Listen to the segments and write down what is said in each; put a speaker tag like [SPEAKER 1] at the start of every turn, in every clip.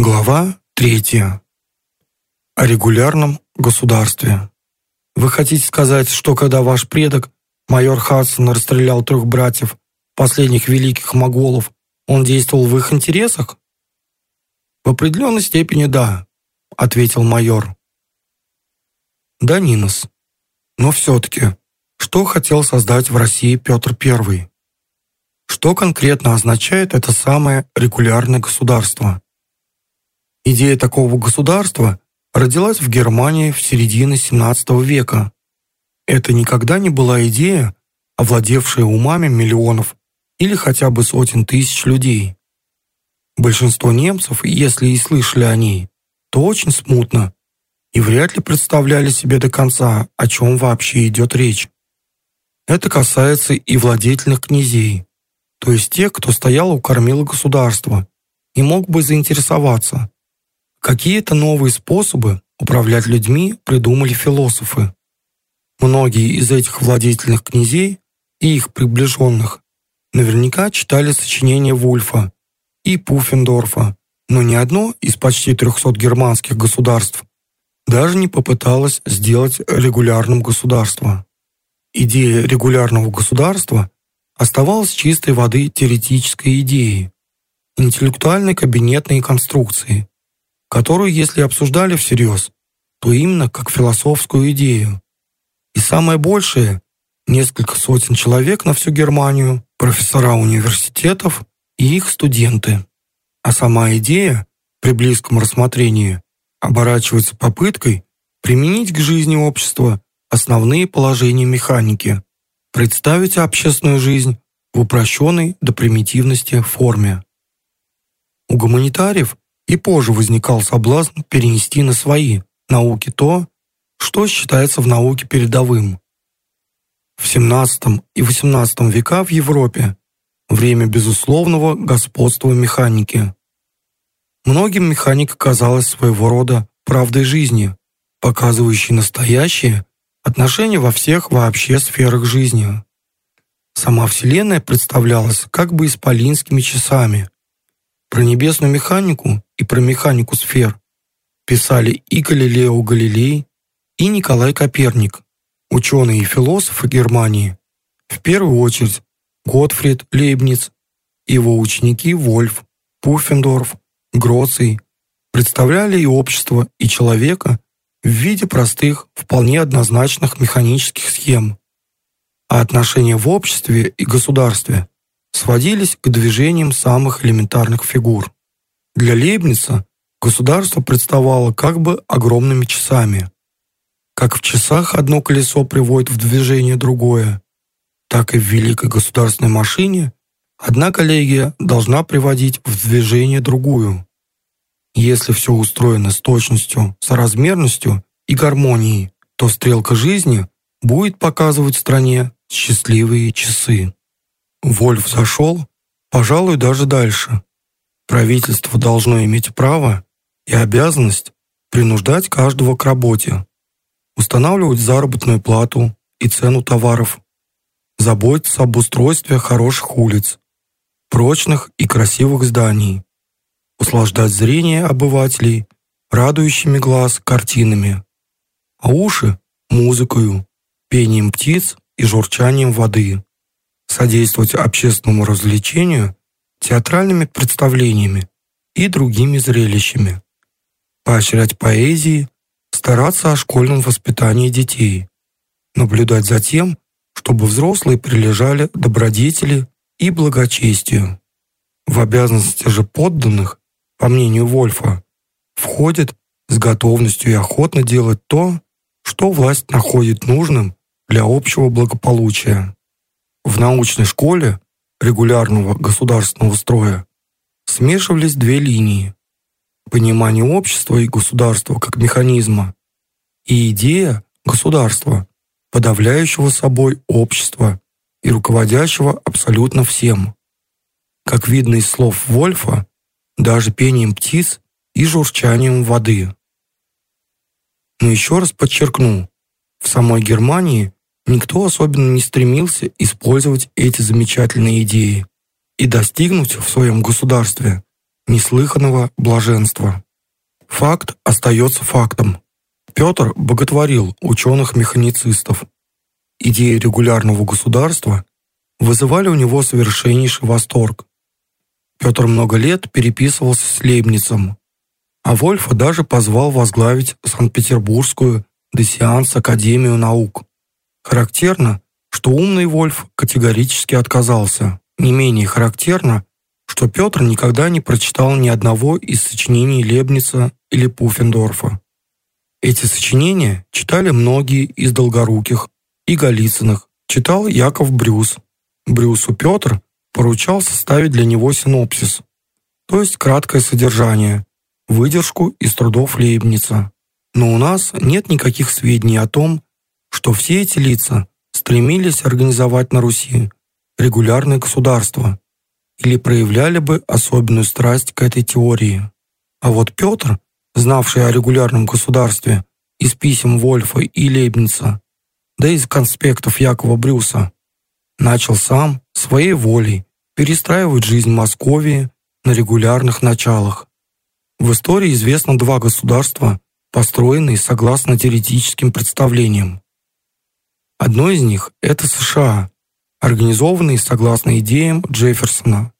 [SPEAKER 1] Глава третья. О регулярном государстве. Вы хотите сказать, что когда ваш предок, майор Хадсон, расстрелял трех братьев, последних великих моголов, он действовал в их интересах? В определенной степени да, ответил майор. Да, Нинос. Но все-таки, что хотел создать в России Петр I? Что конкретно означает это самое регулярное государство? Идея такого государства родилась в Германии в середине XVII века. Это никогда не была идея, овладевшая умами миллионов или хотя бы сотен тысяч людей. Большинство немцев, если и слышали о ней, то очень смутно и вряд ли представляли себе до конца, о чем вообще идет речь. Это касается и владетельных князей, то есть тех, кто стоял у кормила государства и мог бы заинтересоваться, Какие-то новые способы управлять людьми придумали философы. Многие из этих владетельных князей и их приближенных наверняка читали сочинения Вульфа и Пуффендорфа, но ни одно из почти 300 германских государств даже не попыталось сделать регулярным государство. Идея регулярного государства оставалась чистой воды теоретической идеей, интеллектуальной кабинетной конструкции, которую, если обсуждали всерьез, то именно как философскую идею. И самое большее – несколько сотен человек на всю Германию, профессора университетов и их студенты. А сама идея, при близком рассмотрении, оборачивается попыткой применить к жизни общества основные положения механики, представить общественную жизнь в упрощенной до примитивности форме. У гуманитариев и позже возникал соблазн перенести на свои науки то, что считается в науке передовым. В XVII и XVIII века в Европе время безусловного господства механики. Многим механика казалась своего рода правдой жизни, показывающей настоящее отношение во всех вообще сферах жизни. Сама Вселенная представлялась как бы исполинскими часами, про небесную механику и про механику сфер писали и Галилео Галилей, и Николай Коперник, ученые и философы Германии, в первую очередь Готфрид Лейбниц, его ученики Вольф, Пуффендорф, Гроций представляли и общество, и человека в виде простых, вполне однозначных механических схем. А отношения в обществе и государстве сводились к движениям самых элементарных фигур. Для Лейбница государство представало как бы огромными часами. Как в часах одно колесо приводит в движение другое, так и в великой государственной машине одна коллегия должна приводить в движение другую. Если все устроено с точностью, соразмерностью и гармонией, то стрелка жизни будет показывать стране счастливые часы. Вольф зашел, пожалуй, даже дальше. Правительство должно иметь право и обязанность принуждать каждого к работе, устанавливать заработную плату и цену товаров, заботиться об устройстве хороших улиц, прочных и красивых зданий, услаждать зрение обывателей радующими глаз картинами, а уши – музыкою, пением птиц и журчанием воды содействовать общественному развлечению театральными представлениями и другими зрелищами, поощрять поэзии, стараться о школьном воспитании детей, наблюдать за тем, чтобы взрослые прилежали добродетели и благочестию. В обязанности же подданных, по мнению Вольфа, входит с готовностью и охотно делать то, что власть находит нужным для общего благополучия. В научной школе регулярного государственного строя смешивались две линии – понимание общества и государства как механизма и идея государства, подавляющего собой общество и руководящего абсолютно всем. Как видно из слов Вольфа, даже пением птиц и журчанием воды. Но еще раз подчеркну, в самой Германии Никто особенно не стремился использовать эти замечательные идеи и достигнуть в своем государстве неслыханного блаженства. Факт остается фактом. Петр боготворил ученых-механицистов. Идеи регулярного государства вызывали у него совершеннейший восторг. Петр много лет переписывался с Лейбницем, а Вольфа даже позвал возглавить Санкт-Петербургскую Дессианс Академию наук. Характерно, что умный Вольф категорически отказался. Не менее характерно, что Петр никогда не прочитал ни одного из сочинений Лебница или Пуффендорфа. Эти сочинения читали многие из Долгоруких и Голицыных, читал Яков Брюс. Брюсу Петр поручал составить для него синопсис, то есть краткое содержание, выдержку из трудов Лейбница. Но у нас нет никаких сведений о том, что все эти лица стремились организовать на Руси регулярное государство или проявляли бы особенную страсть к этой теории. А вот Петр, знавший о регулярном государстве из писем Вольфа и Лейбница, да и из конспектов Якова Брюса, начал сам своей волей перестраивать жизнь Московии на регулярных началах. В истории известно два государства, построенные согласно теоретическим представлениям. Одно из них – это США, организованные согласно идеям Джефферсона.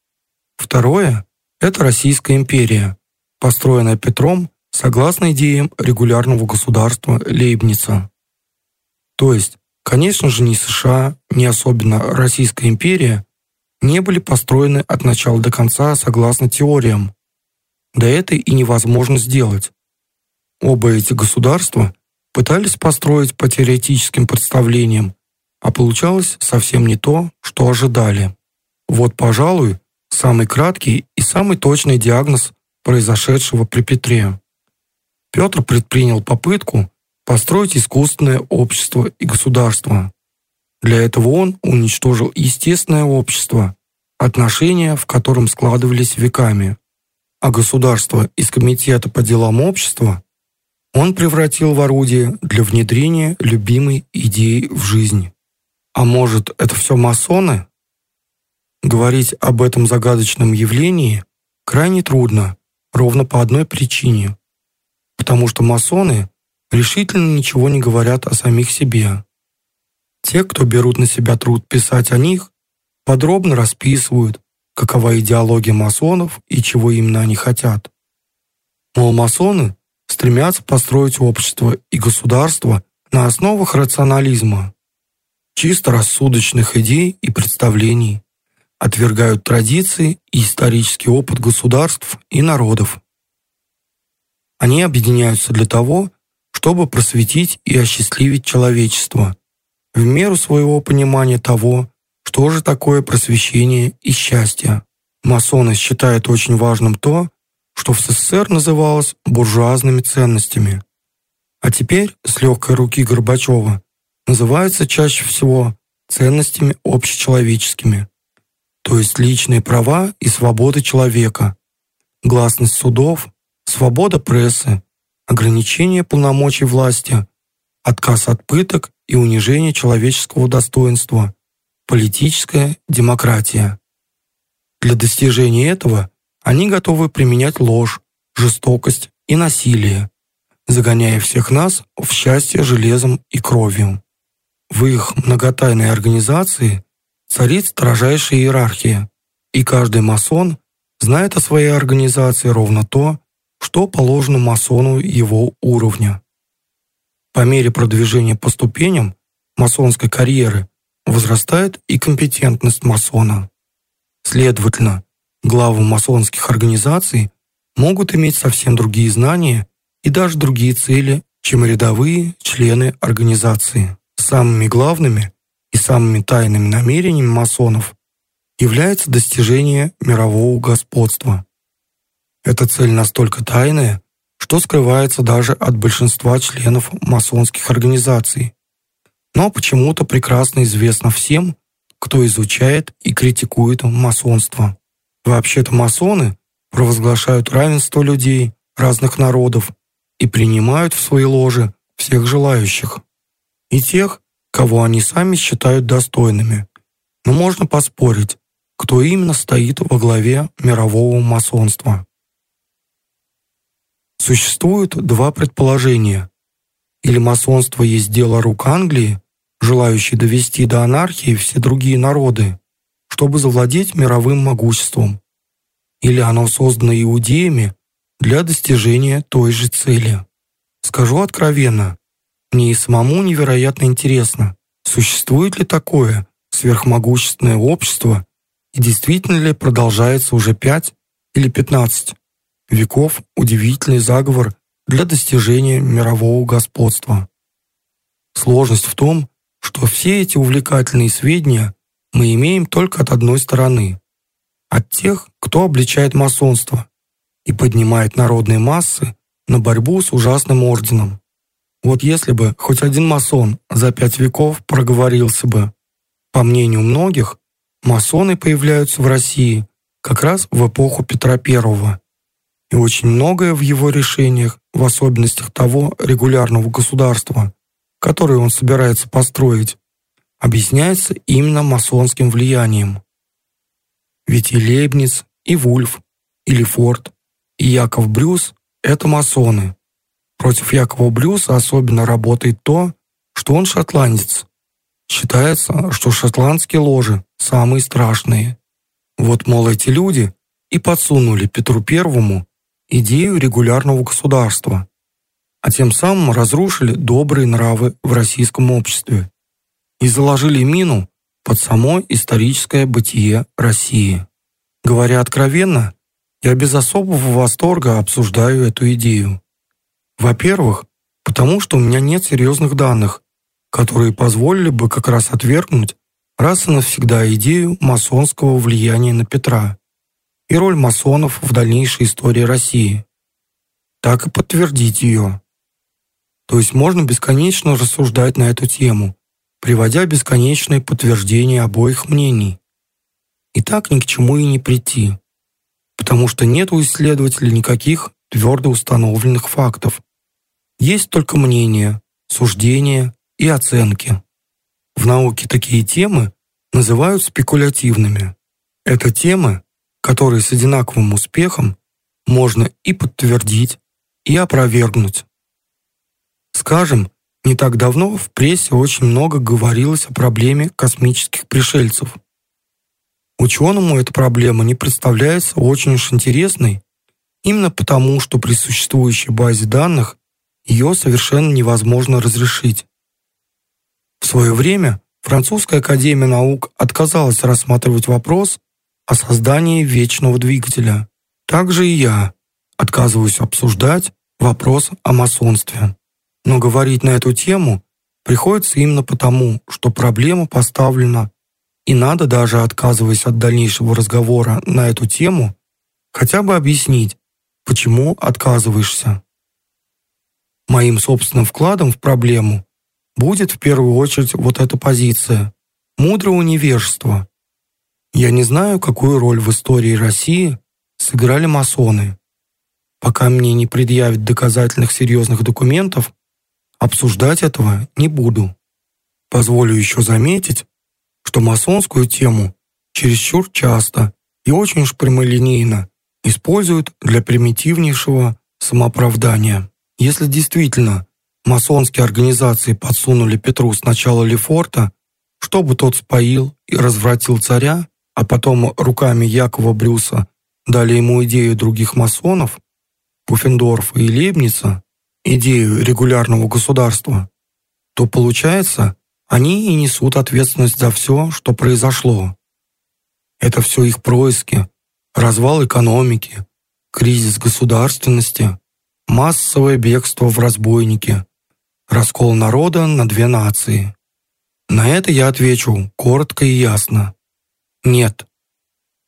[SPEAKER 1] Второе – это Российская империя, построенная Петром согласно идеям регулярного государства Лейбница. То есть, конечно же, ни США, ни особенно Российская империя не были построены от начала до конца согласно теориям. Да это и невозможно сделать. Оба эти государства пытались построить по теоретическим представлениям, а получалось совсем не то, что ожидали. Вот, пожалуй, самый краткий и самый точный диагноз произошедшего при Петре. Петр предпринял попытку построить искусственное общество и государство. Для этого он уничтожил естественное общество, отношения в котором складывались веками, а государство из комитета по делам общества он превратил в орудие для внедрения любимой идеи в жизнь. А может, это все масоны? Говорить об этом загадочном явлении крайне трудно, ровно по одной причине. Потому что масоны решительно ничего не говорят о самих себе. Те, кто берут на себя труд писать о них, подробно расписывают, какова идеология масонов и чего именно они хотят. Мол, масоны стремятся построить общество и государство на основах рационализма, чисто рассудочных идей и представлений, отвергают традиции и исторический опыт государств и народов. Они объединяются для того, чтобы просветить и осчастливить человечество в меру своего понимания того, что же такое просвещение и счастье. Масоны считают очень важным то, что в СССР называлось буржуазными ценностями. А теперь с легкой руки Горбачева называется чаще всего ценностями общечеловеческими, то есть личные права и свободы человека, гласность судов, свобода прессы, ограничение полномочий власти, отказ от пыток и унижение человеческого достоинства, политическая демократия. Для достижения этого они готовы применять ложь, жестокость и насилие, загоняя всех нас в счастье железом и кровью. В их многотайной организации царит строжайшая иерархия, и каждый масон знает о своей организации ровно то, что положено масону его уровня. По мере продвижения по ступеням масонской карьеры возрастает и компетентность масона. Следовательно, Главы масонских организаций могут иметь совсем другие знания и даже другие цели, чем рядовые члены организации. Самыми главными и самыми тайными намерениями масонов является достижение мирового господства. Эта цель настолько тайная, что скрывается даже от большинства членов масонских организаций, но почему-то прекрасно известно всем, кто изучает и критикует масонство. Вообще-то масоны провозглашают равенство людей разных народов и принимают в свои ложи всех желающих. И тех, кого они сами считают достойными. Но можно поспорить, кто именно стоит во главе мирового масонства. Существует два предположения. Или масонство есть дело рук Англии, желающей довести до анархии все другие народы, чтобы завладеть мировым могуществом. Или оно создано иудеями для достижения той же цели. Скажу откровенно, мне и самому невероятно интересно, существует ли такое сверхмогущественное общество и действительно ли продолжается уже пять или пятнадцать веков удивительный заговор для достижения мирового господства. Сложность в том, что все эти увлекательные сведения мы имеем только от одной стороны – от тех, кто обличает масонство и поднимает народные массы на борьбу с ужасным орденом. Вот если бы хоть один масон за пять веков проговорился бы. По мнению многих, масоны появляются в России как раз в эпоху Петра I. И очень многое в его решениях, в особенностях того регулярного государства, которое он собирается построить, объясняется именно масонским влиянием. Ведь и Лейбниц, и Вульф, и Лефорт, и Яков Брюс – это масоны. Против Якова Брюса особенно работает то, что он шотландец. Считается, что шотландские ложи самые страшные. Вот, мол, эти люди и подсунули Петру Первому идею регулярного государства, а тем самым разрушили добрые нравы в российском обществе и заложили мину под само историческое бытие России. Говоря откровенно, я без особого восторга обсуждаю эту идею. Во-первых, потому что у меня нет серьезных данных, которые позволили бы как раз отвергнуть раз и навсегда идею масонского влияния на Петра и роль масонов в дальнейшей истории России, так и подтвердить ее. То есть можно бесконечно рассуждать на эту тему, приводя бесконечные подтверждения обоих мнений. И так ни к чему и не прийти, потому что нет у исследователей никаких твердо установленных фактов. Есть только мнения, суждения и оценки. В науке такие темы называют спекулятивными. Это темы, которые с одинаковым успехом можно и подтвердить, и опровергнуть. Скажем, не так давно в прессе очень много говорилось о проблеме космических пришельцев. Ученому эта проблема не представляется очень уж интересной, именно потому, что при существующей базе данных ее совершенно невозможно разрешить. В свое время Французская академия наук отказалась рассматривать вопрос о создании вечного двигателя. Также и я отказываюсь обсуждать вопрос о масонстве. Но говорить на эту тему приходится именно потому, что проблема поставлена, и надо даже, отказываясь от дальнейшего разговора на эту тему, хотя бы объяснить, почему отказываешься. Моим собственным вкладом в проблему будет в первую очередь вот эта позиция – мудрого невежества. Я не знаю, какую роль в истории России сыграли масоны. Пока мне не предъявят доказательных серьезных документов, Обсуждать этого не буду. Позволю еще заметить, что масонскую тему чересчур часто и очень уж прямолинейно используют для примитивнейшего самооправдания. Если действительно масонские организации подсунули Петру сначала Лефорта, чтобы тот споил и развратил царя, а потом руками Якова Брюса дали ему идею других масонов, Пуффендорфа и Лейбница, идею регулярного государства, то получается, они и несут ответственность за все, что произошло. Это все их происки, развал экономики, кризис государственности, массовое бегство в разбойники, раскол народа на две нации. На это я отвечу коротко и ясно. Нет.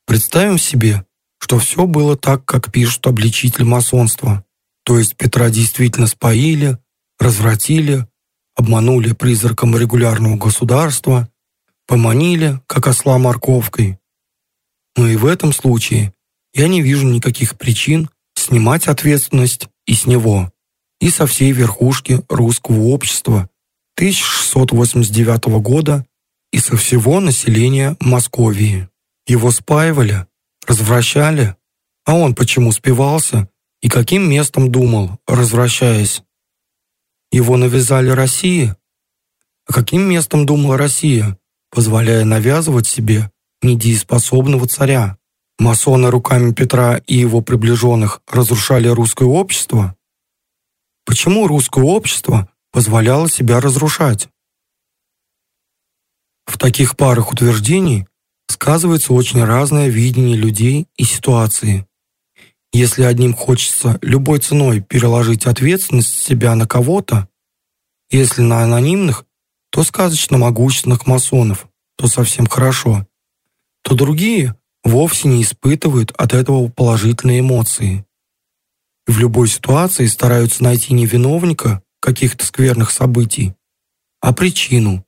[SPEAKER 1] Представим себе, что все было так, как пишут обличители масонства. То есть Петра действительно споили, развратили, обманули призраком регулярного государства, поманили, как осла морковкой. Но и в этом случае я не вижу никаких причин снимать ответственность и с него, и со всей верхушки русского общества 1689 года и со всего населения Московии. Его спаивали, развращали, а он почему спивался И каким местом думал, развращаясь? Его навязали России? А каким местом думала Россия, позволяя навязывать себе недееспособного царя? Масоны руками Петра и его приближенных разрушали русское общество? Почему русское общество позволяло себя разрушать? В таких парах утверждений сказывается очень разное видение людей и ситуации. Если одним хочется любой ценой переложить ответственность себя на кого-то, если на анонимных, то сказочно могущественных масонов, то совсем хорошо, то другие вовсе не испытывают от этого положительные эмоции. В любой ситуации стараются найти не виновника каких-то скверных событий, а причину.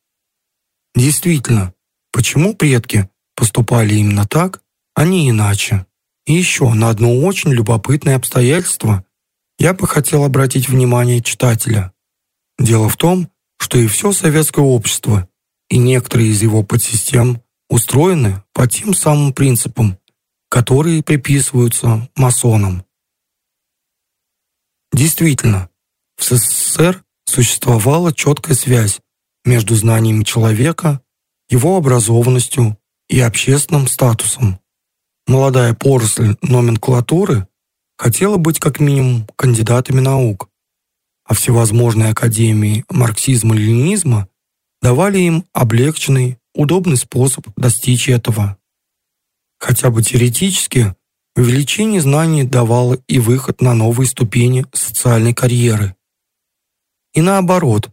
[SPEAKER 1] Действительно, почему предки поступали именно так, а не иначе? И еще на одно очень любопытное обстоятельство я бы хотел обратить внимание читателя. Дело в том, что и все советское общество, и некоторые из его подсистем устроены по тем самым принципам, которые приписываются масонам. Действительно, в СССР существовала четкая связь между знаниями человека, его образованностью и общественным статусом. Молодая поросль номенклатуры хотела быть как минимум кандидатами наук, а всевозможные академии марксизма-ленинизма давали им облегченный, удобный способ достичь этого. Хотя бы теоретически, увеличение знаний давало и выход на новые ступени социальной карьеры. И наоборот,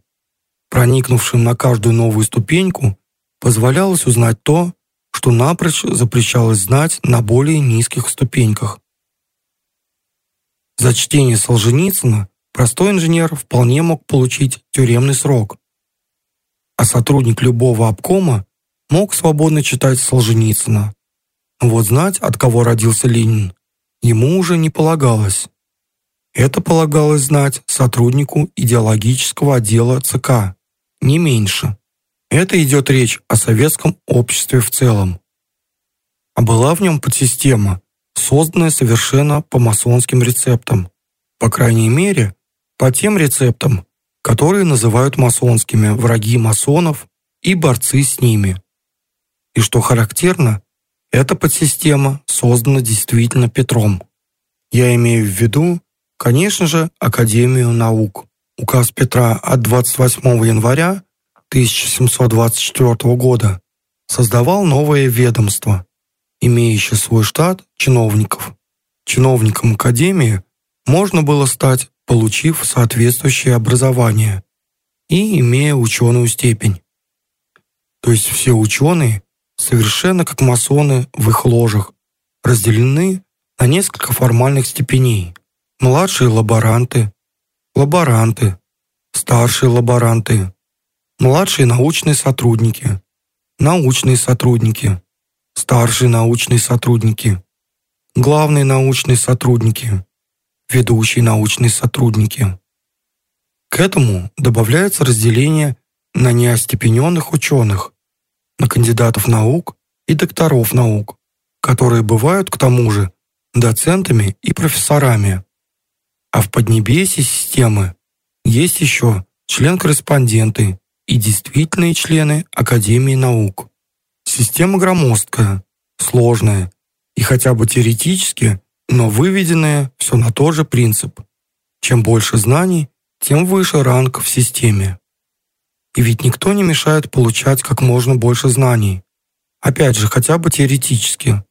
[SPEAKER 1] проникнувшим на каждую новую ступеньку позволялось узнать то, что напрочь запрещалось знать на более низких ступеньках. За чтение Солженицына простой инженер вполне мог получить тюремный срок, а сотрудник любого обкома мог свободно читать Солженицына. Вот знать, от кого родился Ленин, ему уже не полагалось. Это полагалось знать сотруднику идеологического отдела ЦК, не меньше. Это идет речь о советском обществе в целом. А была в нем подсистема, созданная совершенно по масонским рецептам. По крайней мере, по тем рецептам, которые называют масонскими враги масонов и борцы с ними. И что характерно, эта подсистема создана действительно Петром. Я имею в виду, конечно же, Академию наук. Указ Петра от 28 января 1724 года создавал новое ведомство, имеющее свой штат чиновников. Чиновником Академии можно было стать, получив соответствующее образование и имея ученую степень. То есть все ученые, совершенно как масоны в их ложах, разделены на несколько формальных степеней. Младшие лаборанты, лаборанты, старшие лаборанты, младшие научные сотрудники, научные сотрудники, старшие научные сотрудники, главные научные сотрудники, ведущие научные сотрудники. К этому добавляется разделение на неостепененных ученых, на кандидатов наук и докторов наук, которые бывают к тому же доцентами и профессорами. А в поднебесье системы есть еще член-корреспонденты и действительные члены Академии наук. Система громоздкая, сложная и хотя бы теоретически, но выведенная все на тот же принцип. Чем больше знаний, тем выше ранг в системе. И ведь никто не мешает получать как можно больше знаний, опять же, хотя бы теоретически,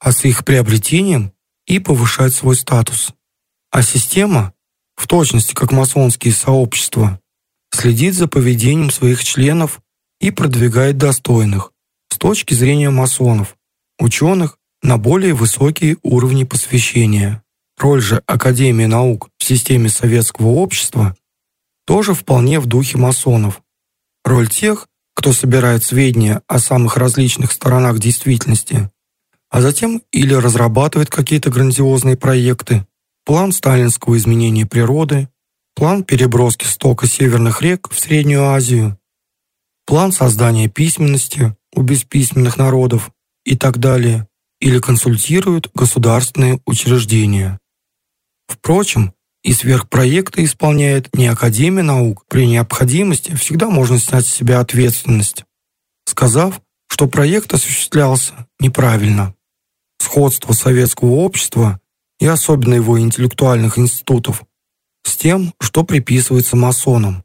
[SPEAKER 1] а с их приобретением и повышать свой статус. А система, в точности как масонские сообщества, следит за поведением своих членов и продвигает достойных, с точки зрения масонов, ученых на более высокие уровни посвящения. Роль же Академии наук в системе советского общества тоже вполне в духе масонов. Роль тех, кто собирает сведения о самых различных сторонах действительности, а затем или разрабатывает какие-то грандиозные проекты, план сталинского изменения природы, план переброски стока северных рек в Среднюю Азию, план создания письменности у бесписьменных народов и так далее, или консультируют государственные учреждения. Впрочем, и сверхпроекты исполняет не Академия наук. При необходимости всегда можно снять с себя ответственность, сказав, что проект осуществлялся неправильно. Сходство советского общества и особенно его интеллектуальных институтов с тем, что приписывается масонам,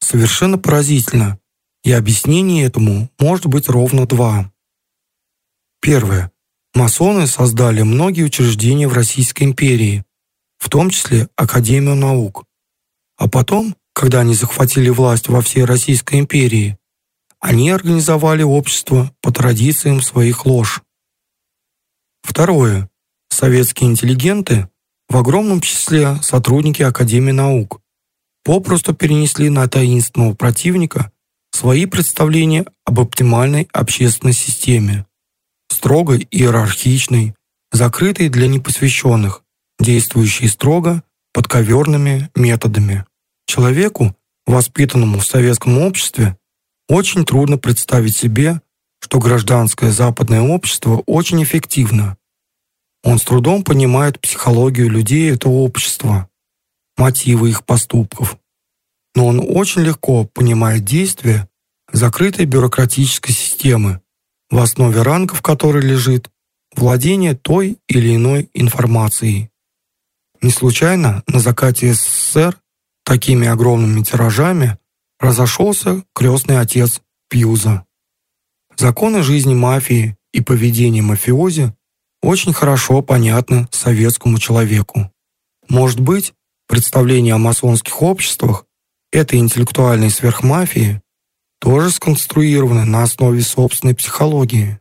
[SPEAKER 1] совершенно поразительно, и объяснение этому может быть ровно два. Первое. Масоны создали многие учреждения в Российской империи, в том числе Академию наук. А потом, когда они захватили власть во всей Российской империи, они организовали общество по традициям своих лож. Второе. Советские интеллигенты, в огромном числе сотрудники Академии наук, попросту перенесли на таинственного противника свои представления об оптимальной общественной системе, строгой иерархичной, закрытой для непосвященных, действующей строго подковерными методами. Человеку, воспитанному в советском обществе, очень трудно представить себе, что гражданское западное общество очень эффективно. Он с трудом понимает психологию людей этого общества, мотивы их поступков. Но он очень легко понимает действия закрытой бюрократической системы, в основе рангов которой лежит владение той или иной информацией. Не случайно на закате СССР такими огромными тиражами разошелся крестный отец Пьюза. Законы жизни мафии и поведение мафиози очень хорошо понятны советскому человеку. Может быть, представление о масонских обществах этой интеллектуальной сверхмафии тоже сконструированы на основе собственной психологии.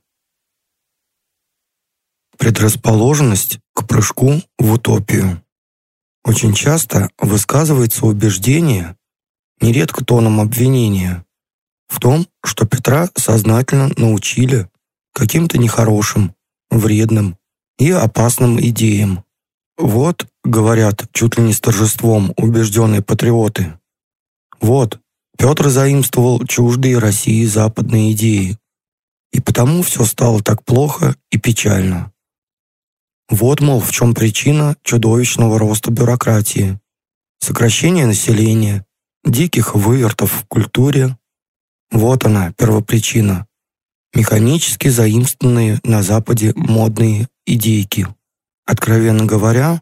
[SPEAKER 1] Предрасположенность к прыжку в утопию. Очень часто высказывается убеждение, нередко тоном обвинения, в том, что Петра сознательно научили каким-то нехорошим, вредным и опасным идеям. Вот, говорят, чуть ли не с торжеством убежденные патриоты. Вот, Петр заимствовал чуждые России западные идеи, и потому все стало так плохо и печально. Вот, мол, в чем причина чудовищного роста бюрократии, сокращение населения, диких вывертов в культуре. Вот она, первопричина. Механически заимствованные на Западе модные идейки. Откровенно говоря,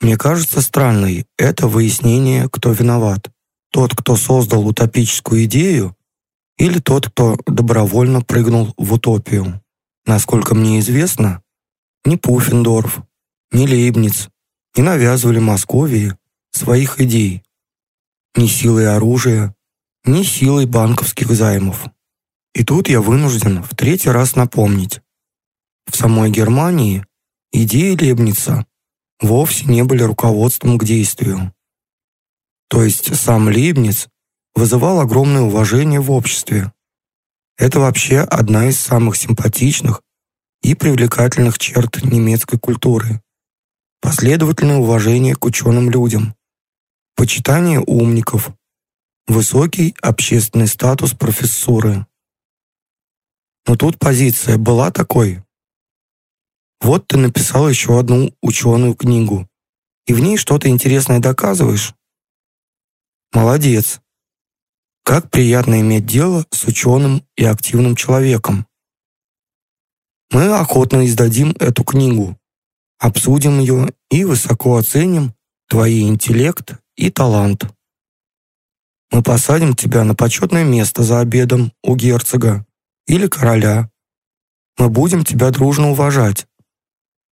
[SPEAKER 1] мне кажется странной это выяснение, кто виноват. Тот, кто создал утопическую идею, или тот, кто добровольно прыгнул в утопию. Насколько мне известно, ни Пуффендорф, ни Лейбниц не навязывали Московии своих идей ни силой оружия, ни силой банковских займов. И тут я вынужден в третий раз напомнить. В самой Германии идеи Лейбница вовсе не были руководством к действию. То есть сам Лейбниц вызывал огромное уважение в обществе. Это вообще одна из самых симпатичных и привлекательных черт немецкой культуры. Последовательное уважение к ученым людям, почитание умников, высокий общественный статус профессуры. Но тут позиция была такой. Вот ты написал еще одну ученую книгу, и в ней что-то интересное доказываешь. Молодец. Как приятно иметь дело с ученым и активным человеком. Мы охотно издадим эту книгу, обсудим ее и высоко оценим твой интеллект и талант. Мы посадим тебя на почетное место за обедом у герцога или короля. Мы будем тебя дружно уважать.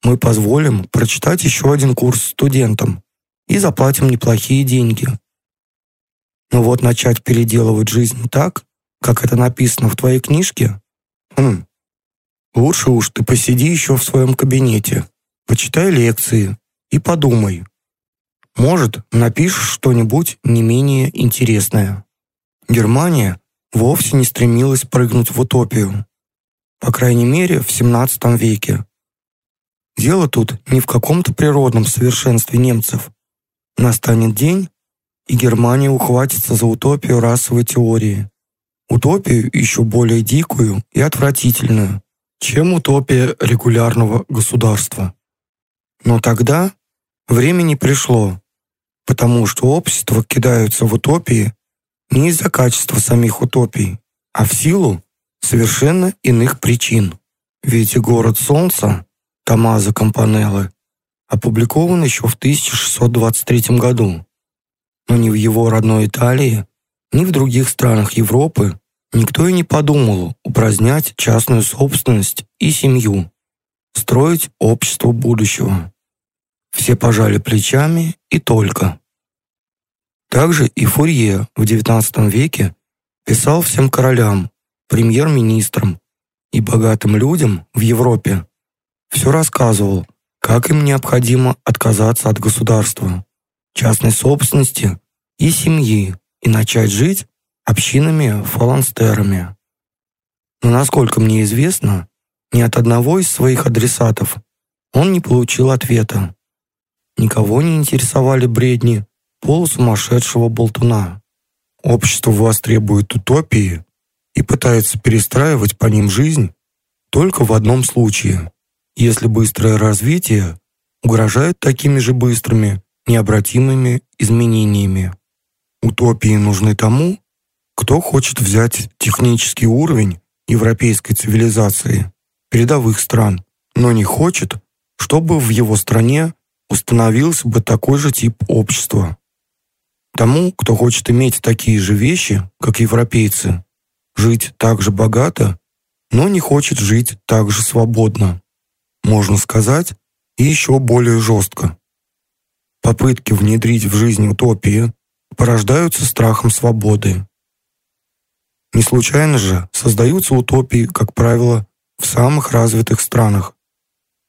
[SPEAKER 1] Мы позволим прочитать еще один курс студентам и заплатим неплохие деньги. Но вот начать переделывать жизнь так, как это написано в твоей книжке, хм, Лучше уж ты посиди еще в своем кабинете, почитай лекции и подумай. Может, напишешь что-нибудь не менее интересное. Германия вовсе не стремилась прыгнуть в утопию. По крайней мере, в 17 веке. Дело тут не в каком-то природном совершенстве немцев. Настанет день, и Германия ухватится за утопию расовой теории. Утопию еще более дикую и отвратительную, чем утопия регулярного государства. Но тогда Время не пришло, потому что общество кидаются в утопии не из-за качества самих утопий, а в силу совершенно иных причин. Ведь и «Город солнца» Томазо Кампанеллы опубликован еще в 1623 году, но ни в его родной Италии, ни в других странах Европы никто и не подумал упразднять частную собственность и семью, строить общество будущего. Все пожали плечами и только. Также и Фурье в XIX веке писал всем королям, премьер-министрам и богатым людям в Европе. Все рассказывал, как им необходимо отказаться от государства, частной собственности и семьи и начать жить общинами-фаланстерами. Но насколько мне известно, ни от одного из своих адресатов он не получил ответа. Никого не интересовали бредни полусумасшедшего болтуна. Общество вас требует утопии и пытается перестраивать по ним жизнь только в одном случае, если быстрое развитие угрожает такими же быстрыми, необратимыми изменениями. Утопии нужны тому, кто хочет взять технический уровень европейской цивилизации, передовых стран, но не хочет, чтобы в его стране установился бы такой же тип общества. Тому, кто хочет иметь такие же вещи, как европейцы, жить так же богато, но не хочет жить так же свободно. Можно сказать, и еще более жестко. Попытки внедрить в жизнь утопии порождаются страхом свободы. Не случайно же создаются утопии, как правило, в самых развитых странах,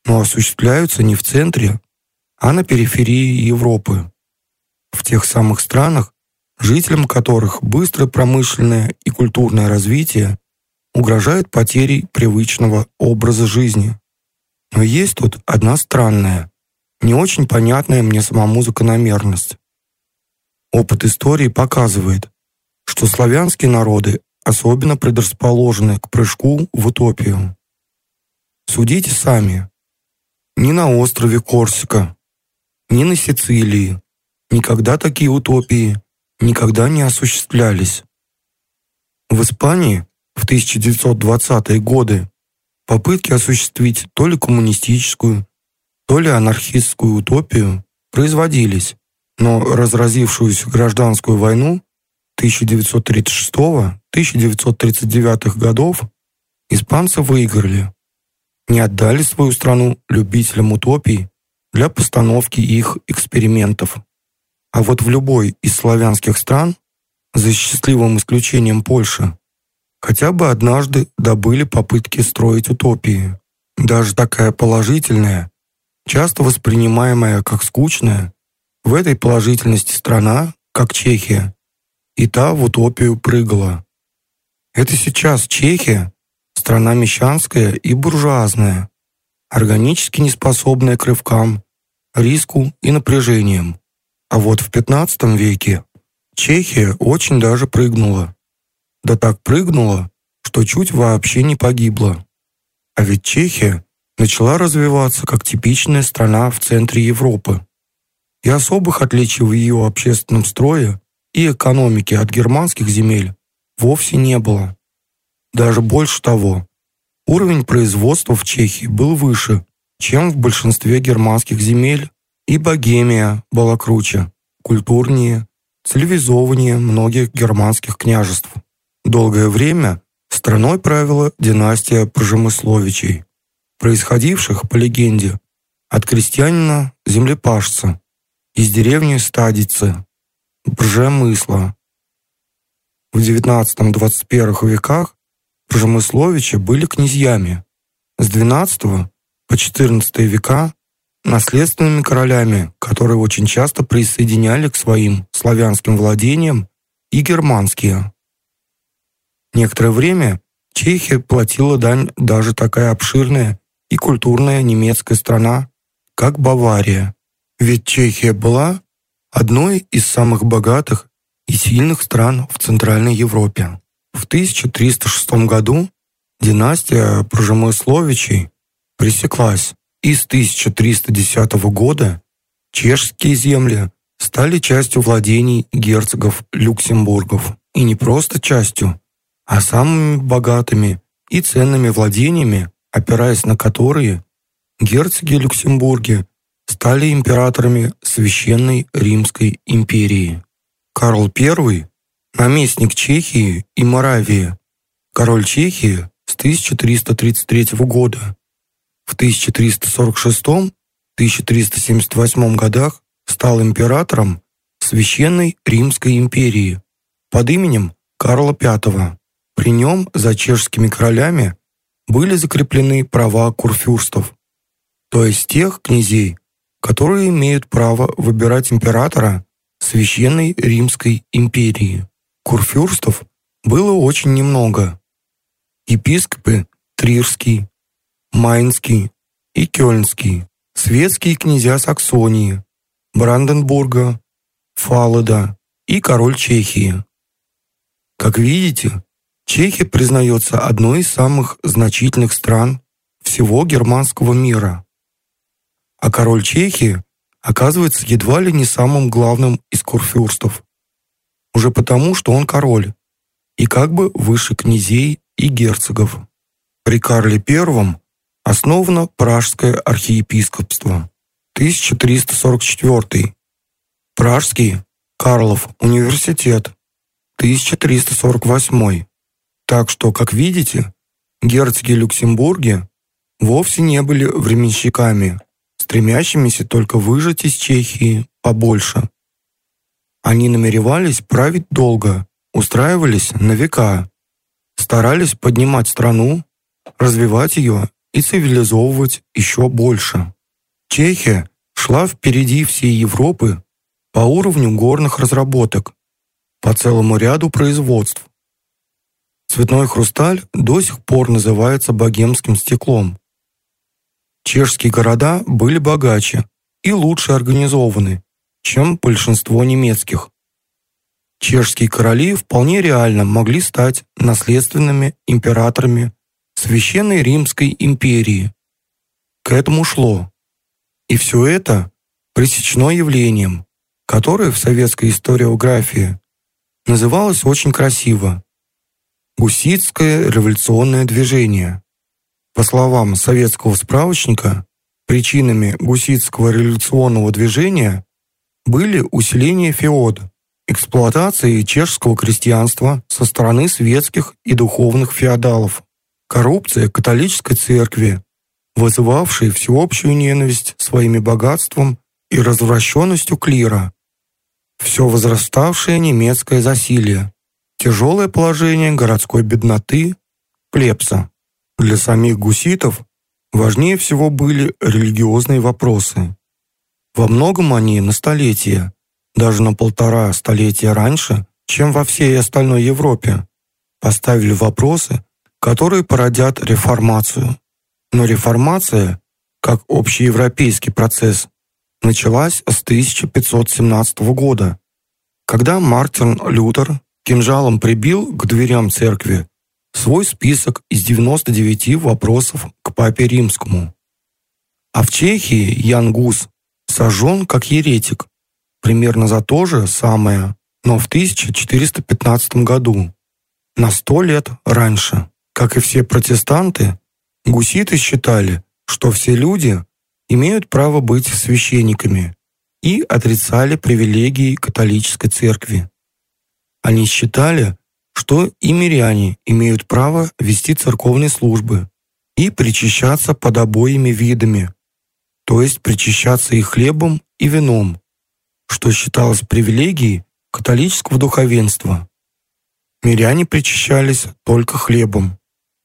[SPEAKER 1] но осуществляются не в центре, а на периферии Европы. В тех самых странах, жителям которых быстрое промышленное и культурное развитие угрожает потерей привычного образа жизни. Но есть тут одна странная, не очень понятная мне самому закономерность. Опыт истории показывает, что славянские народы особенно предрасположены к прыжку в утопию. Судите сами. Ни на острове Корсика, ни на Сицилии никогда такие утопии никогда не осуществлялись. В Испании в 1920-е годы попытки осуществить то ли коммунистическую, то ли анархистскую утопию производились, но разразившуюся гражданскую войну 1936-1939 годов испанцы выиграли, не отдали свою страну любителям утопий для постановки их экспериментов. А вот в любой из славянских стран, за счастливым исключением Польши, хотя бы однажды добыли попытки строить утопии. Даже такая положительная, часто воспринимаемая как скучная, в этой положительности страна, как Чехия, и та в утопию прыгала. Это сейчас Чехия, страна мещанская и буржуазная, органически неспособная к рывкам, риску и напряжениям. А вот в 15 веке Чехия очень даже прыгнула. Да так прыгнула, что чуть вообще не погибла. А ведь Чехия начала развиваться как типичная страна в центре Европы. И особых отличий в ее общественном строе и экономике от германских земель вовсе не было. Даже больше того, уровень производства в Чехии был выше, чем в большинстве германских земель, и Богемия была круче, культурнее, цивилизованнее многих германских княжеств. Долгое время страной правила династия Пржемысловичей, происходивших, по легенде, от крестьянина-землепашца из деревни Стадицы, Пржемысла. В XIX-XXI веках Пржемысловичи были князьями. С XII по XIV века наследственными королями, которые очень часто присоединяли к своим славянским владениям и германские. Некоторое время Чехия платила дань даже такая обширная и культурная немецкая страна, как Бавария. Ведь Чехия была одной из самых богатых и сильных стран в Центральной Европе. В 1306 году династия Пржемысловичей пресеклась, и с 1310 года Чешские земли стали частью владений герцогов Люксембургов. И не просто частью, а самыми богатыми и ценными владениями, опираясь на которые герцоги Люксембурги стали императорами Священной Римской империи. Карл I – наместник Чехии и Моравии, король Чехии с 1333 года. В 1346-1378 годах стал императором Священной Римской империи под именем Карла V. При нем за чешскими королями были закреплены права курфюрстов, то есть тех князей, которые имеют право выбирать императора Священной Римской империи. Курфюрстов было очень немного. Епископы Трирский, Майнский и Кёльнский, светские князья Саксонии, Бранденбурга, Фалода и король Чехии. Как видите, Чехия признается одной из самых значительных стран всего германского мира. А король Чехии оказывается едва ли не самым главным из курфюрстов. Уже потому, что он король и как бы выше князей и герцогов. При Карле I основано Пражское архиепископство. 1344. Пражский Карлов университет. 1348. Так что, как видите, герцоги Люксембурги вовсе не были временщиками, стремящимися только выжать из Чехии побольше. Они намеревались править долго, устраивались на века, старались поднимать страну, развивать ее и цивилизовывать еще больше. Чехия шла впереди всей Европы по уровню горных разработок, по целому ряду производств. Цветной хрусталь до сих пор называется богемским стеклом. Чешские города были богаче и лучше организованы, чем большинство немецких. Чешские короли вполне реально могли стать наследственными императорами Священной Римской империи. К этому шло. И все это пресечено явлением, которое в советской историографии называлось очень красиво «Гуситское революционное движение». По словам советского справочника, причинами гуситского революционного движения были усиление феода, эксплуатация чешского крестьянства со стороны светских и духовных феодалов, коррупция католической церкви, вызывавшая всеобщую ненависть своими богатством и развращенностью клира, все возраставшее немецкое засилье, тяжелое положение городской бедноты, плебса. Для самих гуситов важнее всего были религиозные вопросы. Во многом они на столетия, даже на полтора столетия раньше, чем во всей остальной Европе, поставили вопросы, которые породят реформацию. Но реформация, как общеевропейский процесс, началась с 1517 года, когда Мартин Лютер кинжалом прибил к дверям церкви свой список из 99 вопросов к папе римскому. А в Чехии Ян Гус сожжен как еретик, примерно за то же самое, но в 1415 году, на сто лет раньше. Как и все протестанты, гуситы считали, что все люди имеют право быть священниками и отрицали привилегии католической церкви. Они считали, что и миряне имеют право вести церковные службы и причащаться под обоими видами, то есть причащаться и хлебом, и вином, что считалось привилегией католического духовенства. Миряне причащались только хлебом.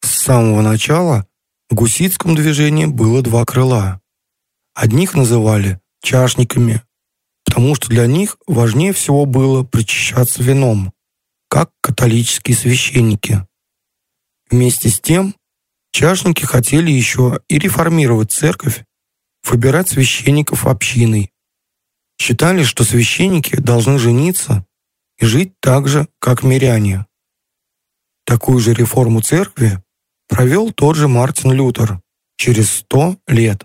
[SPEAKER 1] С самого начала в гуситском движении было два крыла. Одних называли чашниками, потому что для них важнее всего было причащаться вином, как католические священники. Вместе с тем, чашники хотели еще и реформировать церковь, выбирать священников общиной. Считали, что священники должны жениться и жить так же, как миряне. Такую же реформу церкви провел тот же Мартин Лютер через сто лет.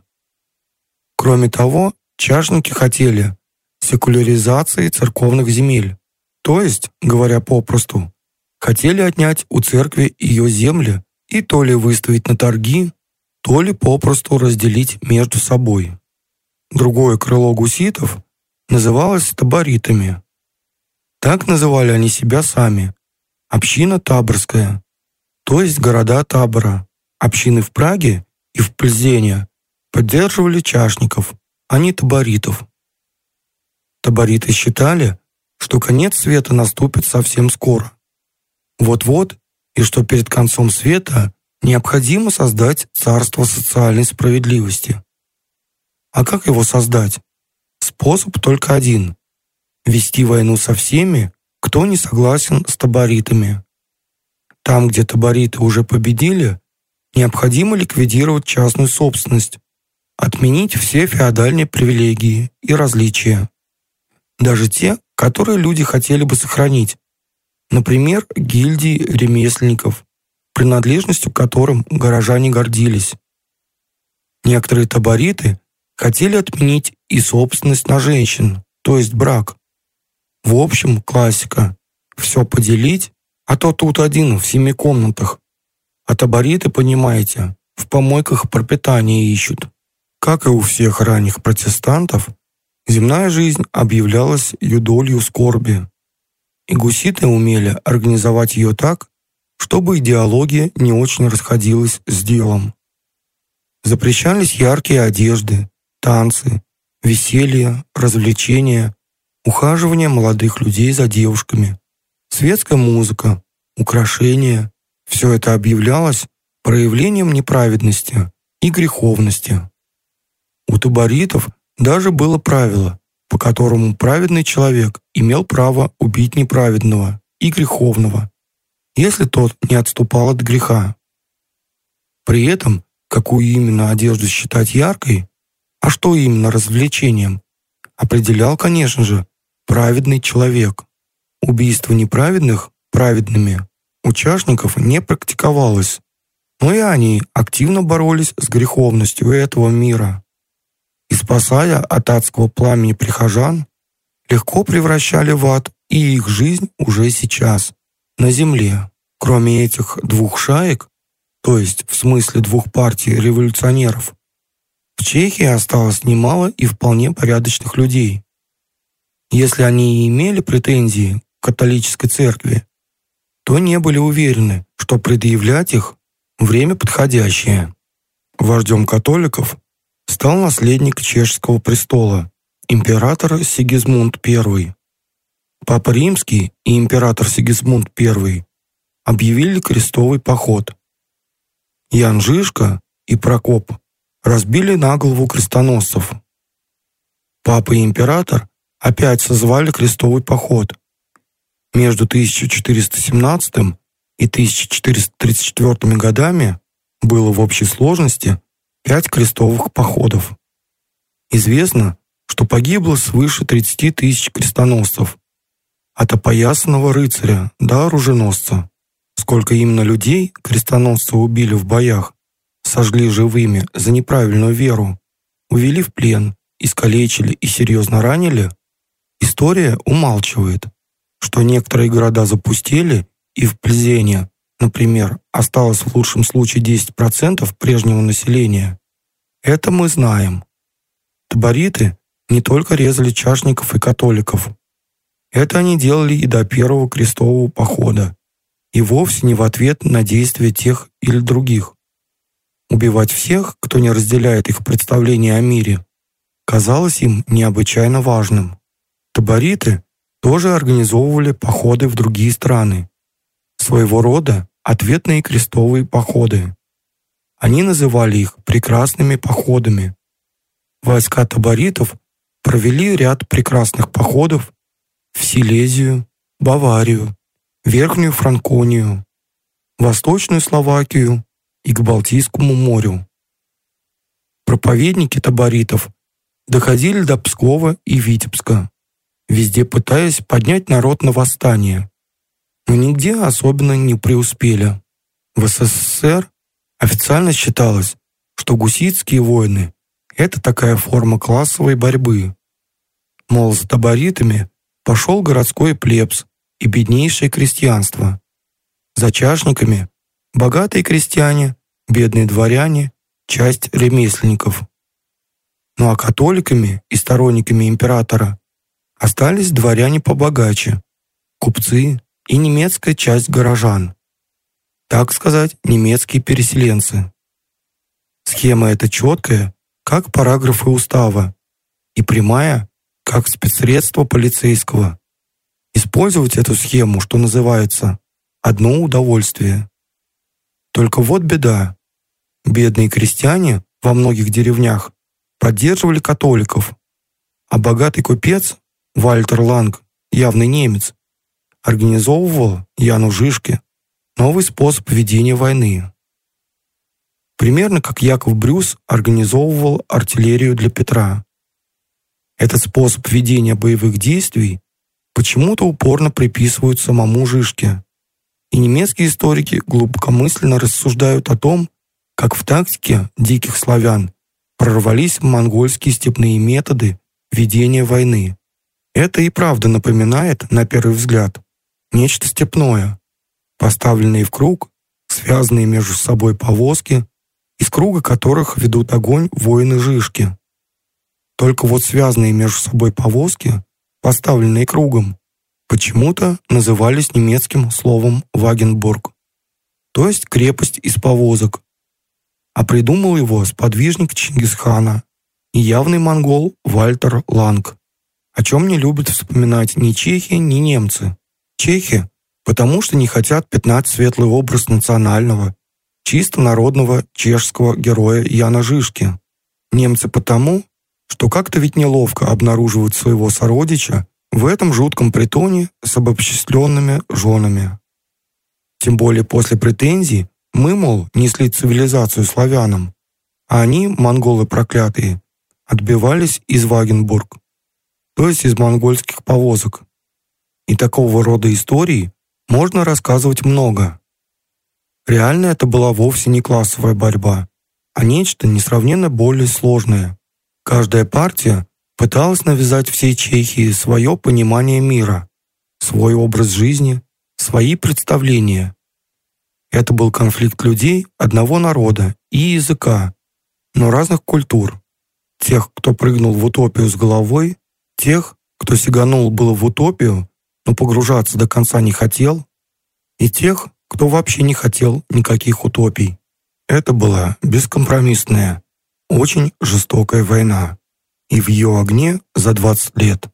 [SPEAKER 1] Кроме того, Чашники хотели секуляризации церковных земель, то есть, говоря попросту, хотели отнять у церкви ее земли и то ли выставить на торги, то ли попросту разделить между собой. Другое крыло гуситов называлось таборитами. Так называли они себя сами. Община Таборская, то есть города Табора. Общины в Праге и в Пльзене поддерживали чашников, а не таборитов. Табориты считали, что конец света наступит совсем скоро. Вот-вот, и что перед концом света необходимо создать царство социальной справедливости. А как его создать? Способ только один – вести войну со всеми, кто не согласен с таборитами. Там, где табориты уже победили, необходимо ликвидировать частную собственность, отменить все феодальные привилегии и различия. Даже те, которые люди хотели бы сохранить. Например, гильдии ремесленников, принадлежностью к которым горожане гордились. Некоторые табориты хотели отменить и собственность на женщин, то есть брак. В общем, классика. Все поделить, а то тут один в семи комнатах. А табориты, понимаете, в помойках пропитание ищут. Как и у всех ранних протестантов, земная жизнь объявлялась юдолью скорби. И гуситы умели организовать ее так, чтобы идеология не очень расходилась с делом. Запрещались яркие одежды, танцы, веселье, развлечения, ухаживание молодых людей за девушками, светская музыка, украшения. Все это объявлялось проявлением неправедности и греховности. У таборитов даже было правило, по которому праведный человек имел право убить неправедного и греховного, если тот не отступал от греха. При этом, какую именно одежду считать яркой, а что именно развлечением, определял, конечно же, праведный человек. Убийство неправедных праведными участников не практиковалось, но и они активно боролись с греховностью этого мира. И спасая от адского пламени прихожан, легко превращали в ад и их жизнь уже сейчас, на земле. Кроме этих двух шаек, то есть в смысле двух партий революционеров, в Чехии осталось немало и вполне порядочных людей. Если они и имели претензии католической церкви, то не были уверены, что предъявлять их время подходящее. Вождем католиков стал наследник чешского престола, император Сигизмунд I. Папа Римский и император Сигизмунд I объявили крестовый поход. Ян Жишка и Прокоп разбили на голову крестоносцев. Папа и император опять созвали крестовый поход. Между 1417 и 1434 годами было в общей сложности пять крестовых походов. Известно, что погибло свыше 30 тысяч крестоносцев, от опоясанного рыцаря до оруженосца. Сколько именно людей крестоносцы убили в боях, сожгли живыми за неправильную веру, увели в плен, искалечили и серьезно ранили, история умалчивает, что некоторые города запустили и в Пльзене, например, осталось в лучшем случае 10% прежнего населения. Это мы знаем. Табориты не только резали чашников и католиков. Это они делали и до первого крестового похода, и вовсе не в ответ на действия тех или других. Убивать всех, кто не разделяет их представления о мире, казалось им необычайно важным. Табориты тоже организовывали походы в другие страны. Своего рода ответные крестовые походы. Они называли их прекрасными походами. Войска таборитов провели ряд прекрасных походов в Силезию, Баварию, Верхнюю Франконию, Восточную Словакию и к Балтийскому морю. Проповедники таборитов доходили до Пскова и Витебска, везде пытаясь поднять народ на восстание, но нигде особенно не преуспели. В СССР официально считалось, что гуситские войны Это такая форма классовой борьбы. Мол, за таборитами пошел городской плебс и беднейшее крестьянство. За чашниками – богатые крестьяне, бедные дворяне, часть ремесленников. Ну а католиками и сторонниками императора остались дворяне побогаче, купцы и немецкая часть горожан. Так сказать, немецкие переселенцы. Схема эта четкая, как параграфы устава, и прямая, как спецсредство полицейского. Использовать эту схему, что называется, одно удовольствие. Только вот беда. Бедные крестьяне во многих деревнях поддерживали католиков, а богатый купец Вальтер Ланг, явный немец, организовывал Яну Жишке новый способ ведения войны. Примерно как Яков Брюс организовывал артиллерию для Петра. Этот способ ведения боевых действий почему-то упорно приписывают самому Жишке. И немецкие историки глубокомысленно рассуждают о том, как в тактике диких славян прорвались монгольские степные методы ведения войны. Это и правда напоминает, на первый взгляд, нечто степное. Поставленные в круг, связанные между собой повозки, из круга которых ведут огонь воины-жишки. Только вот связанные между собой повозки, поставленные кругом, почему-то назывались немецким словом «Вагенбург», то есть крепость из повозок, а придумал его сподвижник Чингисхана и явный монгол Вальтер Ланг, о чем не любят вспоминать ни чехи, ни немцы. Чехи, потому что не хотят пятнать светлый образ национального, чисто народного чешского героя Яна Жишки. Немцы потому, что как-то ведь неловко обнаруживать своего сородича в этом жутком притоне с обобщисленными женами. Тем более после претензий мы, мол, несли цивилизацию славянам, а они, монголы проклятые, отбивались из Вагенбург, то есть из монгольских повозок. И такого рода истории можно рассказывать много. Реально это была вовсе не классовая борьба, а нечто несравненно более сложное. Каждая партия пыталась навязать всей Чехии свое понимание мира, свой образ жизни, свои представления. Это был конфликт людей одного народа и языка, но разных культур. Тех, кто прыгнул в утопию с головой, тех, кто сиганул было в утопию, но погружаться до конца не хотел, и тех, кто вообще не хотел никаких утопий. Это была бескомпромиссная, очень жестокая война, и в ее огне за 20 лет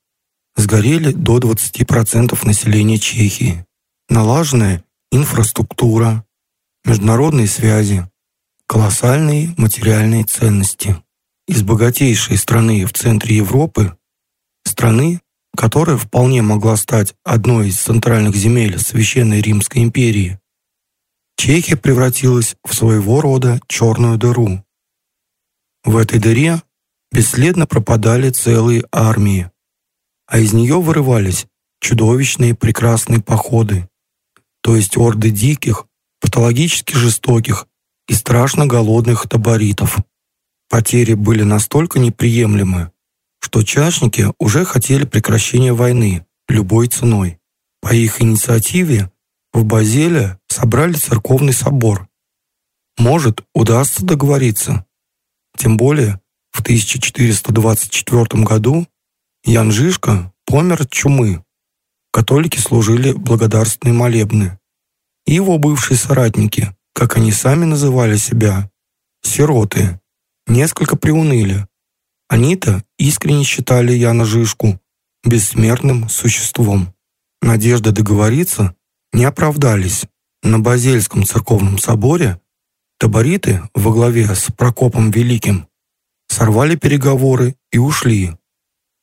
[SPEAKER 1] сгорели до 20% населения Чехии. Налаженная инфраструктура, международные связи, колоссальные материальные ценности. Из богатейшей страны в центре Европы, страны, которая вполне могла стать одной из центральных земель Священной Римской империи, Чехия превратилась в своего рода черную дыру. В этой дыре бесследно пропадали целые армии, а из нее вырывались чудовищные прекрасные походы, то есть орды диких, патологически жестоких и страшно голодных таборитов. Потери были настолько неприемлемы, что чашники уже хотели прекращения войны любой ценой. По их инициативе в Базеле собрали церковный собор. Может, удастся договориться. Тем более, в 1424 году Ян Жишка помер от чумы. Католики служили благодарственные молебны и его бывшие соратники, как они сами называли себя, сироты, несколько приуныли. Они-то искренне считали Яна Жишку бессмертным существом. Надежды договориться не оправдались. На Базельском церковном соборе табориты во главе с Прокопом Великим сорвали переговоры и ушли,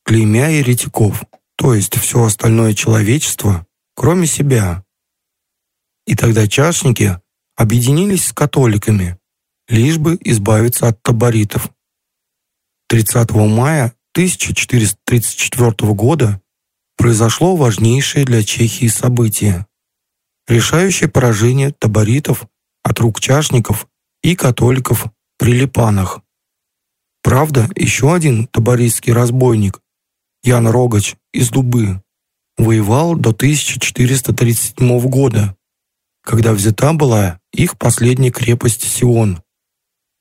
[SPEAKER 1] клеймя еретиков, то есть все остальное человечество, кроме себя. И тогда чашники объединились с католиками, лишь бы избавиться от таборитов. 30 мая 1434 года произошло важнейшее для Чехии событие – решающее поражение таборитов от рук чашников и католиков при Липанах. Правда, еще один табористский разбойник, Ян Рогач из Дубы, воевал до 1437 года, когда взята была их последняя крепость Сион.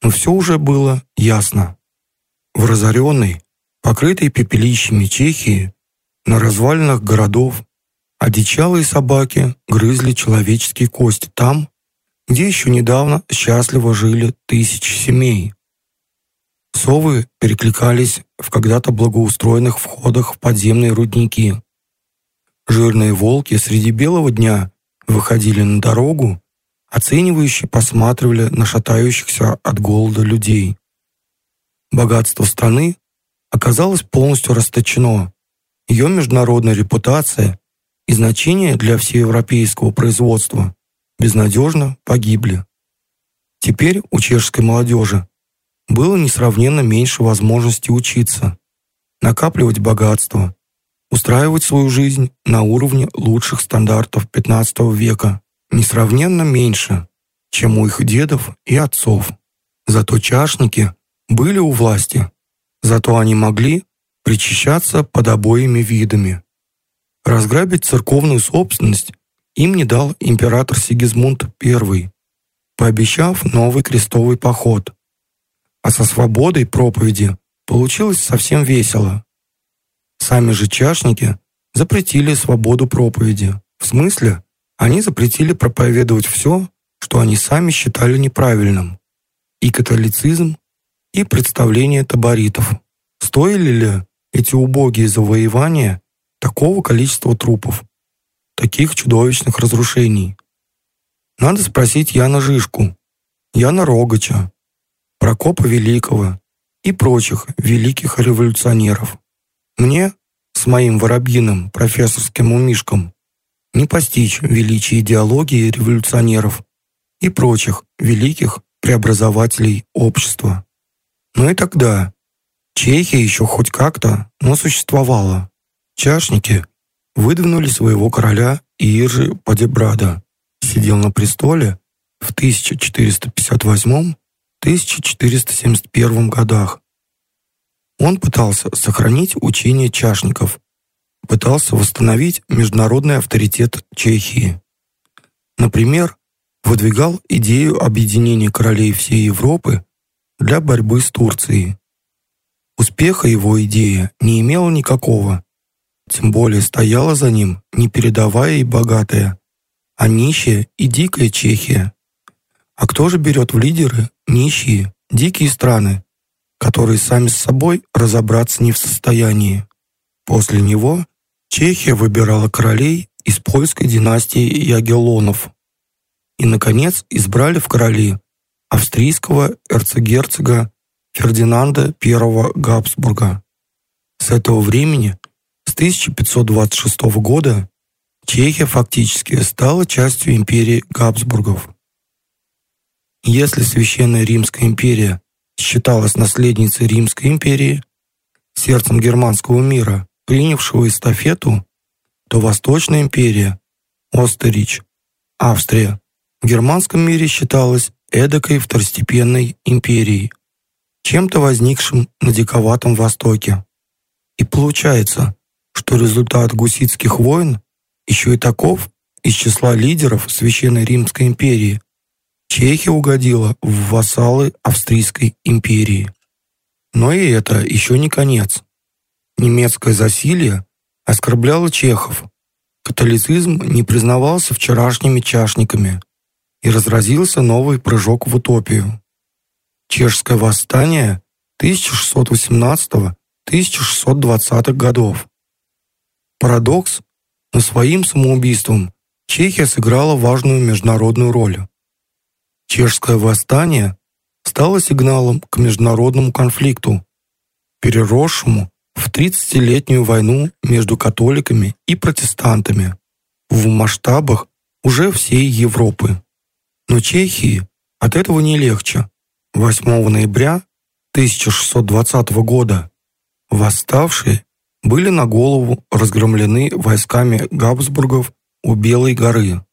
[SPEAKER 1] Но все уже было ясно. В разоренной, покрытой пепелищами Чехии, на развалинах городов, одичалые собаки грызли человеческие кости там, где еще недавно счастливо жили тысячи семей. Совы перекликались в когда-то благоустроенных входах в подземные рудники. Жирные волки среди белого дня выходили на дорогу, оценивающие посматривали на шатающихся от голода людей. Богатство страны оказалось полностью расточено. Ее международная репутация и значение для всеевропейского производства безнадежно погибли. Теперь у чешской молодежи было несравненно меньше возможностей учиться, накапливать богатство, устраивать свою жизнь на уровне лучших стандартов XV века, несравненно меньше, чем у их дедов и отцов. Зато чашники были у власти, зато они могли причащаться под обоими видами. Разграбить церковную собственность им не дал император Сигизмунд I, пообещав новый крестовый поход, а со свободой проповеди получилось совсем весело. Сами же чашники запретили свободу проповеди. В смысле, они запретили проповедовать все, что они сами считали неправильным. И католицизм, и представление таборитов. Стоили ли эти убогие завоевания такого количества трупов, таких чудовищных разрушений? Надо спросить Яна Жишку, Яна Рогача, Прокопа Великого и прочих великих революционеров. Мне, с моим воробьиным профессорским умишком, не постичь величие идеологии революционеров и прочих великих преобразователей общества. Но и тогда Чехия еще хоть как-то, но существовала. Чашники выдвинули своего короля Иржи Падебрада, сидел на престоле в 1458 1471 годах. Он пытался сохранить учение чашников, пытался восстановить международный авторитет Чехии. Например, выдвигал идею объединения королей всей Европы для борьбы с Турцией. Успеха его идея не имела никакого, тем более стояла за ним непередовая и богатая, а нищая и дикая Чехия. А кто же берет в лидеры нищие, дикие страны, которые сами с собой разобраться не в состоянии? После него Чехия выбирала королей из польской династии Ягеллонов. И, наконец, избрали в короли австрийского эрцегерцога Фердинанда I Габсбурга. С этого времени, с 1526 года, Чехия фактически стала частью империи Габсбургов. Если Священная Римская империя считалась наследницей Римской империи, сердцем германского мира, принявшего эстафету, то Восточная империя, Остерич, Австрия, в германском мире считалась эдакой второстепенной империей, чем-то возникшим на диковатом Востоке. И получается, что результат гуситских войн еще и таков из числа лидеров Священной Римской империи, Чехия угодила в вассалы Австрийской империи. Но и это еще не конец. Немецкое засилье оскорбляло чехов. Католицизм не признавался вчерашними чашниками, и разразился новый прыжок в утопию. Чешское восстание 1618-1620 годов. Парадокс, но своим самоубийством Чехия сыграла важную международную роль. Чешское восстание стало сигналом к международному конфликту, переросшему в 30-летнюю войну между католиками и протестантами в масштабах уже всей Европы. Но Чехии от этого не легче. 8 ноября 1620 года восставшие были на голову разгромлены войсками Габсбургов у Белой горы.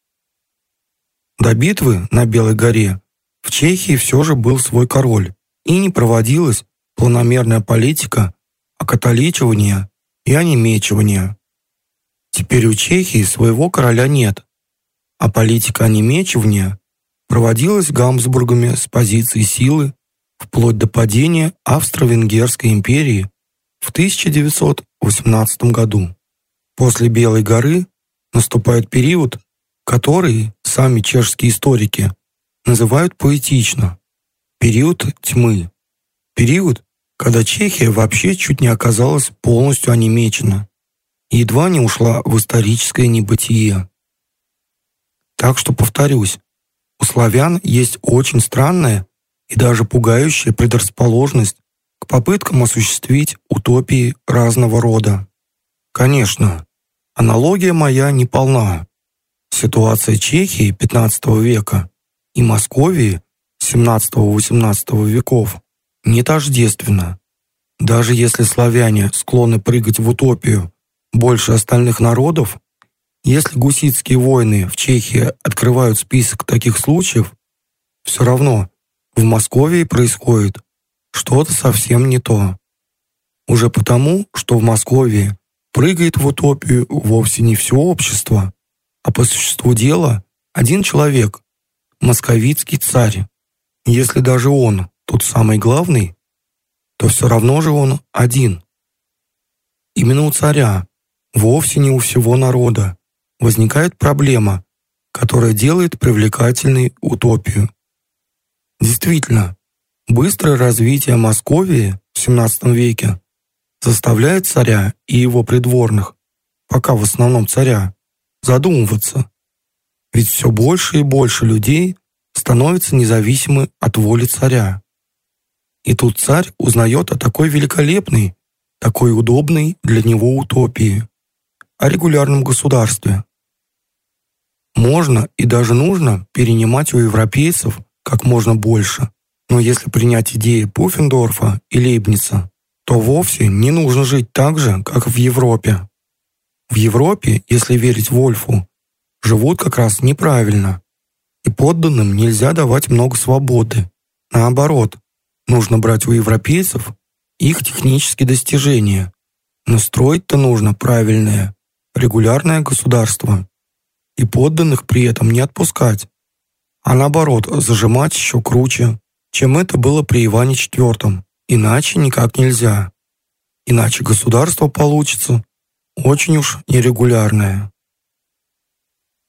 [SPEAKER 1] До битвы на Белой горе в Чехии все же был свой король, и не проводилось планомерная политика окатоличивания и онемечивания. Теперь у Чехии своего короля нет, а политика онемечивания проводилась Гамсбургами с позиции силы вплоть до падения Австро-Венгерской империи в 1918 году. После Белой горы наступает период, который сами чешские историки называют поэтично период тьмы. Период, когда Чехия вообще чуть не оказалась полностью онемечена и едва не ушла в историческое небытие. Так что повторюсь, у славян есть очень странная и даже пугающая предрасположенность к попыткам осуществить утопии разного рода. Конечно, аналогия моя не полна. Ситуация Чехии XV века и Московии XVII-XVIII веков не тождественна. Даже если славяне склонны прыгать в утопию больше остальных народов, если гуситские войны в Чехии открывают список таких случаев, все равно в Москве происходит что-то совсем не то. Уже потому, что в Москве прыгает в утопию вовсе не все общество, а по существу дела один человек, московицкий царь. Если даже он тут самый главный, то все равно же он один. Именно у царя, вовсе не у всего народа, возникает проблема, которая делает привлекательной утопию. Действительно, быстрое развитие Московии в XVII веке заставляет царя и его придворных, пока в основном царя, задумываться. Ведь все больше и больше людей становятся независимы от воли царя. И тут царь узнает о такой великолепной, такой удобной для него утопии, о регулярном государстве. Можно и даже нужно перенимать у европейцев как можно больше, но если принять идеи Пуффендорфа и Лейбница, то вовсе не нужно жить так же, как в Европе. В Европе, если верить Вольфу, живут как раз неправильно. И подданным нельзя давать много свободы. Наоборот, нужно брать у европейцев их технические достижения. Но строить-то нужно правильное, регулярное государство. И подданных при этом не отпускать. А наоборот, зажимать еще круче, чем это было при Иване IV. Иначе никак нельзя. Иначе государство получится очень уж нерегулярное.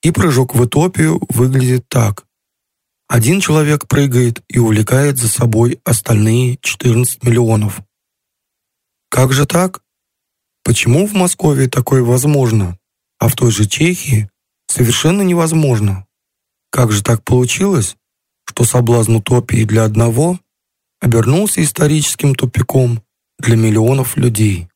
[SPEAKER 1] И прыжок в утопию выглядит так. Один человек прыгает и увлекает за собой остальные 14 миллионов. Как же так? Почему в Москве такое возможно, а в той же Чехии совершенно невозможно? Как же так получилось, что соблазн утопии для одного обернулся историческим тупиком для миллионов людей?